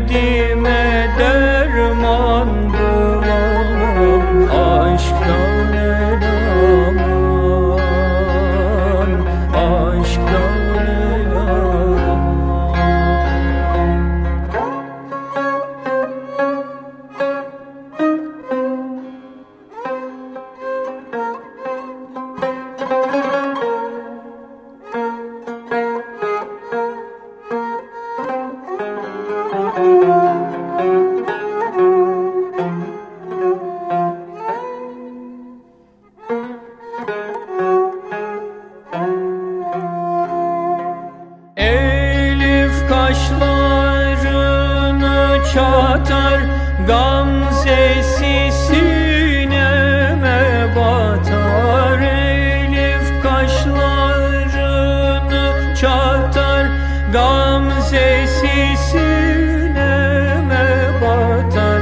dear. Çatar Gamzesi sineme batar. Elif kaşlarını çatar Gamzesi sineme batar.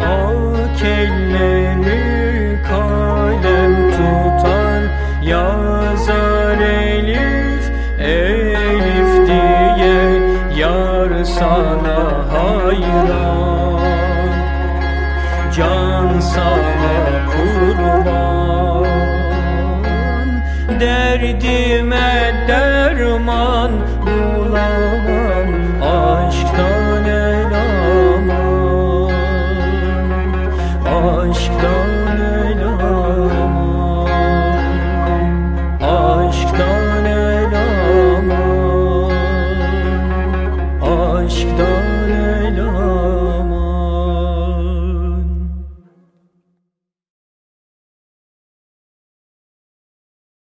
Ak elleri kalem tutar Yazar sana hayran. Can sana kurban. Derman